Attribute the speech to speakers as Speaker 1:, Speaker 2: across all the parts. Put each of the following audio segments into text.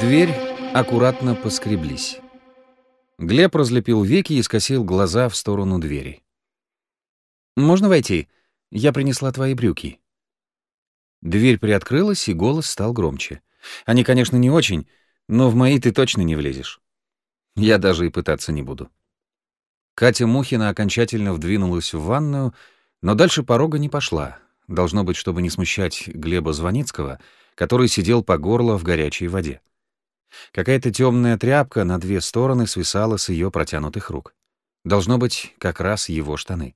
Speaker 1: дверь, аккуратно поскреблись. Глеб разлепил веки и скосил глаза в сторону двери. «Можно войти? Я принесла твои брюки». Дверь приоткрылась, и голос стал громче. «Они, конечно, не очень, но в мои ты точно не влезешь. Я даже и пытаться не буду». Катя Мухина окончательно вдвинулась в ванную, но дальше порога не пошла. Должно быть, чтобы не смущать Глеба Звоницкого, который сидел по горло в горячей воде. Какая-то темная тряпка на две стороны свисала с ее протянутых рук. Должно быть, как раз его штаны.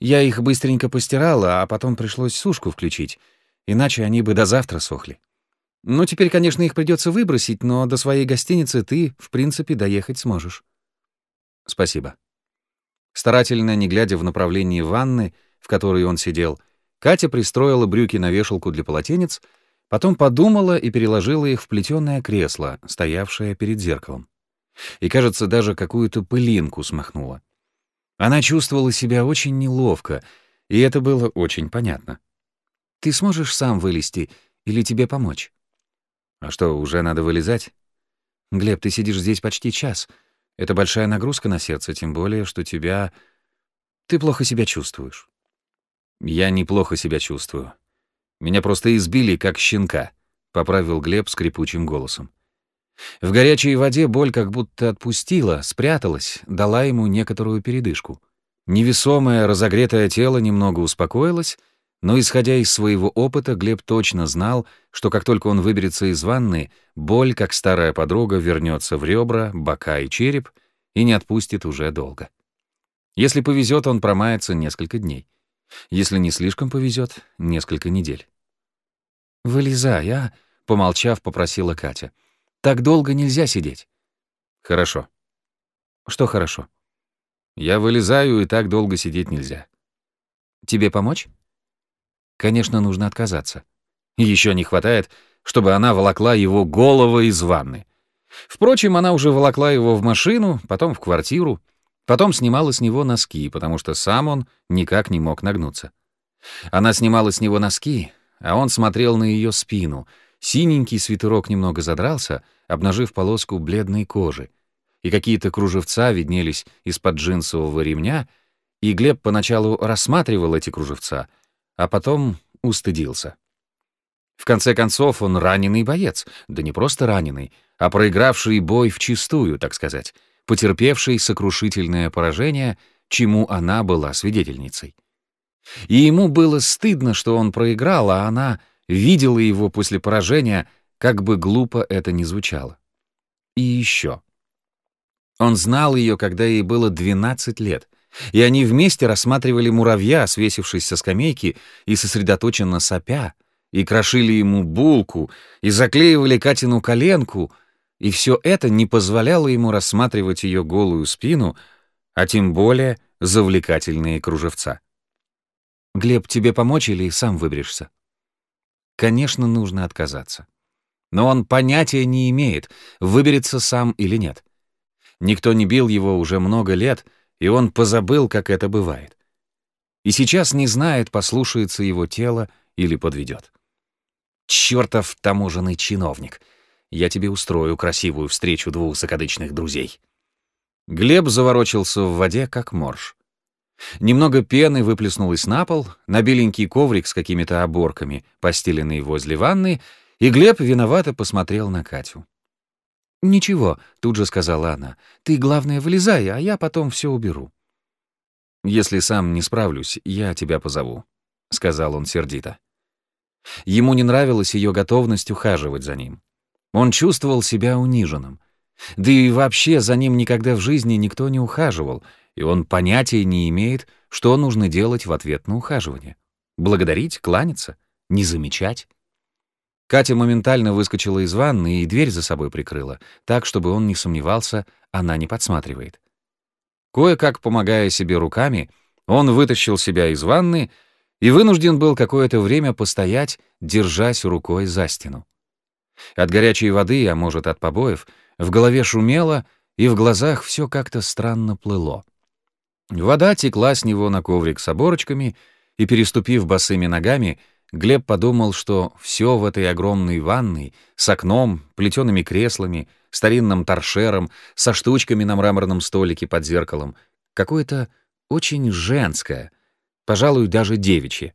Speaker 1: Я их быстренько постирала, а потом пришлось сушку включить, иначе они бы до завтра сохли. Ну, теперь, конечно, их придется выбросить, но до своей гостиницы ты, в принципе, доехать сможешь. Спасибо. Старательно, не глядя в направлении ванны, в которой он сидел, Катя пристроила брюки на вешалку для полотенец — Потом подумала и переложила их в плетёное кресло, стоявшее перед зеркалом. И, кажется, даже какую-то пылинку смахнула. Она чувствовала себя очень неловко, и это было очень понятно. «Ты сможешь сам вылезти или тебе помочь?» «А что, уже надо вылезать?» «Глеб, ты сидишь здесь почти час. Это большая нагрузка на сердце, тем более, что тебя... Ты плохо себя чувствуешь». «Я неплохо себя чувствую. Меня просто избили, как щенка», — поправил Глеб скрипучим голосом. В горячей воде боль как будто отпустила, спряталась, дала ему некоторую передышку. Невесомое, разогретое тело немного успокоилось, но, исходя из своего опыта, Глеб точно знал, что как только он выберется из ванны, боль, как старая подруга, вернется в ребра, бока и череп и не отпустит уже долго. Если повезет, он промается несколько дней. Если не слишком повезет, несколько недель. «Вылезай, а?» — помолчав, попросила Катя. «Так долго нельзя сидеть». «Хорошо». «Что хорошо?» «Я вылезаю, и так долго сидеть нельзя». «Тебе помочь?» «Конечно, нужно отказаться. Еще не хватает, чтобы она волокла его голову из ванны. Впрочем, она уже волокла его в машину, потом в квартиру, потом снимала с него носки, потому что сам он никак не мог нагнуться. Она снимала с него носки, а он смотрел на ее спину. Синенький свитерок немного задрался, обнажив полоску бледной кожи, и какие-то кружевца виднелись из-под джинсового ремня, и Глеб поначалу рассматривал эти кружевца, а потом устыдился. В конце концов, он раненый боец, да не просто раненый, а проигравший бой вчистую, так сказать, потерпевший сокрушительное поражение, чему она была свидетельницей. И ему было стыдно, что он проиграл, а она видела его после поражения, как бы глупо это ни звучало. И еще. Он знал ее, когда ей было 12 лет, и они вместе рассматривали муравья, свесившись со скамейки и сосредоточенно сопя, и крошили ему булку, и заклеивали Катину коленку, и все это не позволяло ему рассматривать ее голую спину, а тем более завлекательные кружевца. «Глеб, тебе помочь или сам выберешься?» Конечно, нужно отказаться. Но он понятия не имеет, выберется сам или нет. Никто не бил его уже много лет, и он позабыл, как это бывает. И сейчас не знает, послушается его тело или подведет. «Чёртов таможенный чиновник! Я тебе устрою красивую встречу двух закадычных друзей». Глеб заворочился в воде, как морж. Немного пены выплеснулось на пол, на беленький коврик с какими-то оборками, постеленный возле ванны, и Глеб виновато посмотрел на Катю. «Ничего», — тут же сказала она, — «ты, главное, вылезай, а я потом все уберу». «Если сам не справлюсь, я тебя позову», — сказал он сердито. Ему не нравилась ее готовность ухаживать за ним. Он чувствовал себя униженным. Да и вообще за ним никогда в жизни никто не ухаживал — и он понятия не имеет, что нужно делать в ответ на ухаживание. Благодарить, кланяться, не замечать. Катя моментально выскочила из ванны и дверь за собой прикрыла, так, чтобы он не сомневался, она не подсматривает. Кое-как помогая себе руками, он вытащил себя из ванны и вынужден был какое-то время постоять, держась рукой за стену. От горячей воды, а может, от побоев, в голове шумело, и в глазах все как-то странно плыло. Вода текла с него на коврик с оборочками, и, переступив босыми ногами, Глеб подумал, что все в этой огромной ванной с окном, плетеными креслами, старинным торшером, со штучками на мраморном столике под зеркалом, какое-то очень женское, пожалуй, даже девичье.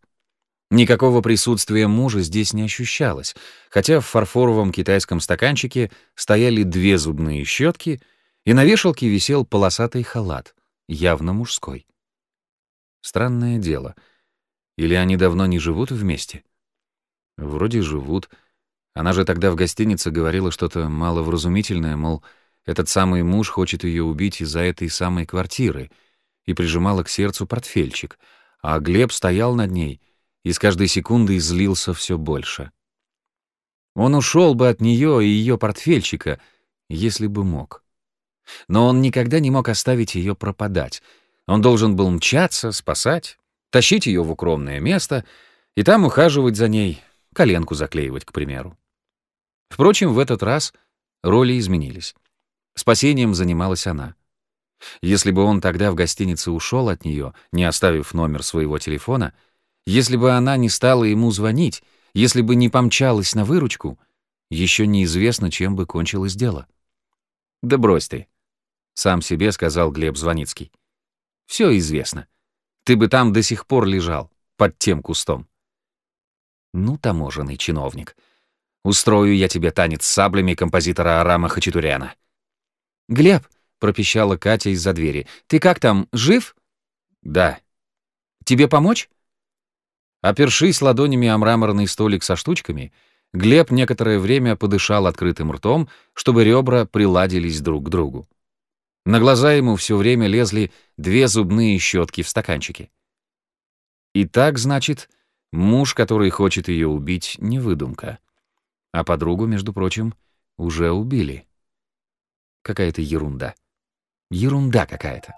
Speaker 1: Никакого присутствия мужа здесь не ощущалось, хотя в фарфоровом китайском стаканчике стояли две зубные щетки, и на вешалке висел полосатый халат, явно мужской. Странное дело. Или они давно не живут вместе? Вроде живут. Она же тогда в гостинице говорила что-то маловразумительное, мол, этот самый муж хочет ее убить из-за этой самой квартиры, и прижимала к сердцу портфельчик, а Глеб стоял над ней — и с каждой секундой злился все больше. Он ушел бы от нее и ее портфельчика, если бы мог. Но он никогда не мог оставить ее пропадать. Он должен был мчаться, спасать, тащить ее в укромное место и там ухаживать за ней, коленку заклеивать, к примеру. Впрочем, в этот раз роли изменились. Спасением занималась она. Если бы он тогда в гостинице ушел от нее, не оставив номер своего телефона — если бы она не стала ему звонить, если бы не помчалась на выручку, еще неизвестно, чем бы кончилось дело. «Да брось ты», — сам себе сказал Глеб Звоницкий. «Все известно. Ты бы там до сих пор лежал, под тем кустом». «Ну, таможенный чиновник. Устрою я тебе танец с саблями композитора Арама Хачатуряна». «Глеб», — пропищала Катя из-за двери, — «ты как там, жив?» «Да». «Тебе помочь?» Опершись ладонями о мраморный столик со штучками, Глеб некоторое время подышал открытым ртом, чтобы ребра приладились друг к другу. На глаза ему все время лезли две зубные щетки в стаканчике. И так, значит, муж, который хочет ее убить, не выдумка. А подругу, между прочим, уже убили. Какая-то ерунда. Ерунда какая-то.